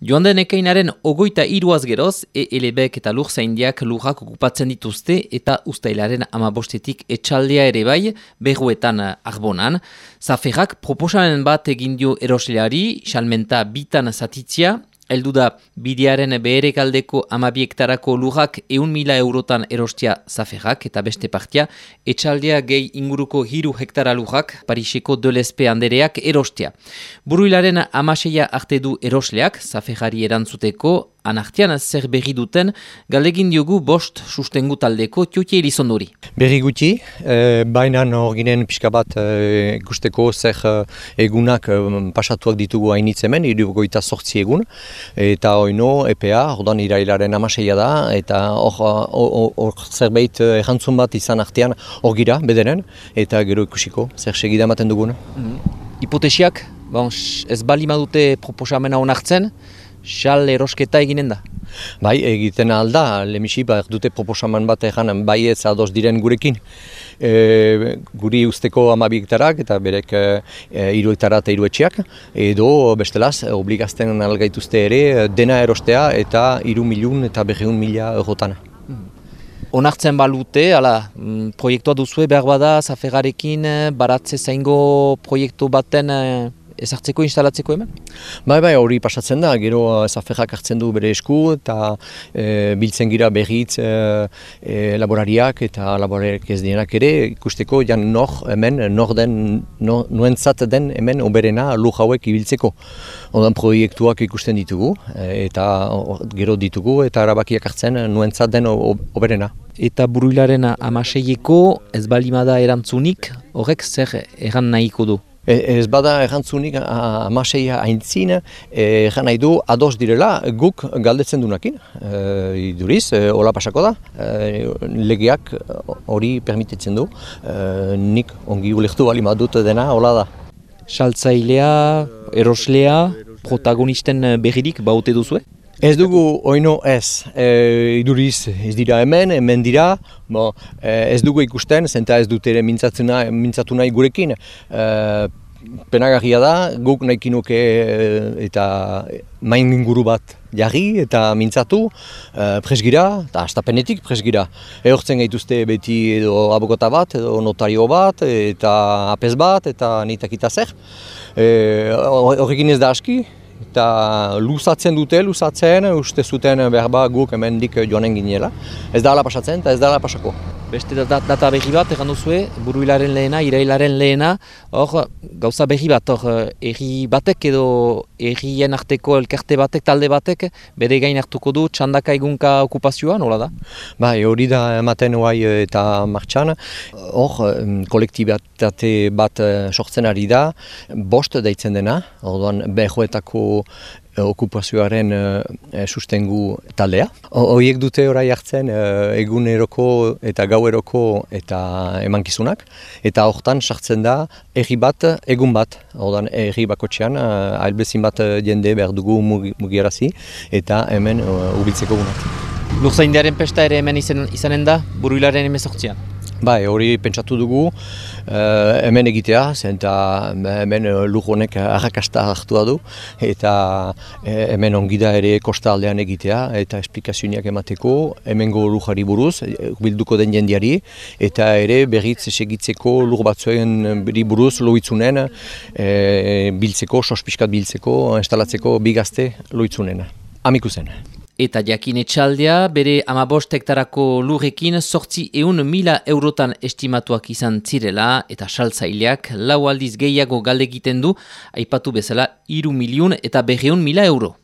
Joan den ekainaren ogoita iruaz geroz, ELBek eta lur zaindiak lurrak okupatzen dituzte eta ustailaren amabostetik etxaldea ere bai, behuetan arbonan. Zaferrak proposamen bat egin dio erosleari, salmenta bitan zatitzia, Eldu da, bidearen behere kaldeko amabiektarako lujak eun mila eurotan erostia zaferrak eta beste partia, etxaldea gehi inguruko hiru hektara lujak Pariseko dolespe handereak erostia. Buruilaren amaseia arte du erosleak, zaferrari erantzuteko, anartian zer berri duten, galegin diogu bost sustengu taldeko tiotie elizondori. Berri guti, e, baina ginen pixka bat e, ikusteko zer e, egunak e, pasatuak ditugu hainitz hemen, irugoita sortzi egun, eta oino EPA, ordan irailaren amaseia da, eta hor zerbait errantzun bat izan artean hor gira, bederen, eta gero ikusiko, zer segida ematen dugun. Mm Hipotesiak, bon, ez bali madute proposamena onartzen, xal erosketa eginen da? Bai, egiten alda, lemisi, ba, dute proposaman bat egan, bai ez ados diren gurekin. E, guri usteko amabiktarak eta berek e, iruetara eta iruetxeak, edo bestelaz, obligazten algaituzte ere, dena erostea eta iru milun eta berreun mila eurotana. Hmm. Onartzen balute, ala, mm, proiektua duzue behar bada, zafergarekin, baratze zaingo proiektu baten ezartzeko instalatzeko hemen? Bai, bai, hori pasatzen da, gero zafejak hartzen du bere esku eta e, biltzen gira berriz e, e, laborariak eta laborariak ez dienak ere ikusteko jan nor hemen, nor den, no, nuentzat den hemen oberena lu hauek ibiltzeko. Ondan proiektuak ikusten ditugu eta gero ditugu eta arabakiak hartzen nuentzat den oberena. Eta buruilaren amaseieko ez balimada erantzunik, horrek zer egan nahiko du? E, ez bada errantzunik amaseia haintzin, erran nahi du ados direla guk galdetzen dunakin. E, iduriz, e, hola pasako da, legeak hori permititzen du, nik ongi ulektu bali madut dena, hola da. Saltzailea, eroslea, protagonisten berririk baute duzue? Ez dugu oino ez, e, iduriz ez dira hemen, hemen dira, bo, e, ez dugu ikusten, zenta ez dut ere mintzatu nahi gurekin. E, penagarria da, guk nahi kinuke e, eta main inguru bat jarri eta mintzatu, e, presgira, eta astapenetik presgira. Ehortzen gaituzte beti edo abokota bat, edo notario bat, eta apes bat, eta nitakita zer. E, horrekin ez da aski, eta luzatzen dute, luzatzen, uste zuten berba guk hemendik joanen ginela. Ez da ala pasatzen eta ez da ala pasako. Beste data berri bat, egan duzue, buruilaren lehena, irailaren lehena, hor, gauza berri bat, hor, erri batek edo errien arteko elkarte batek, talde batek, bere gain hartuko du txandaka egunka okupazioa, nola da? Ba, hori da ematen oai eta martxan, hor, kolektibitate bat eh, sortzen ari da, bost deitzen dena, orduan, behoetako okupazioaren e, sustengu taldea. Horiek dute orai hartzen e, eguneroko eta gaueroko eta emankizunak. Eta hortan sartzen da erri bat, egun bat. Hortan erri bakotxean, albezin bat jende behar dugu mugiarazi eta hemen ubiltzeko gunak. Lurza indiaren pesta ere hemen izanen da, buruilaren emezortzian? Bai, hori pentsatu dugu, uh, hemen egitea, zenta hemen uh, lur honek harrakasta hartu du, eta uh, hemen ongida ere kosta aldean egitea, eta esplikazioak emateko, hemen go lujari buruz, bilduko den jendiari, eta ere berriz segitzeko lur batzuen buruz loitzunen, biltzeko, sospiskat biltzeko, instalatzeko bigazte loitzunen. Amiku zen. Eta jakin etxaldea, bere amabostektarako lurrekin sortzi eun mila eurotan estimatuak izan zirela eta saltzaileak lau aldiz gehiago galde egiten du, aipatu bezala iru miliun eta berreun mila euro.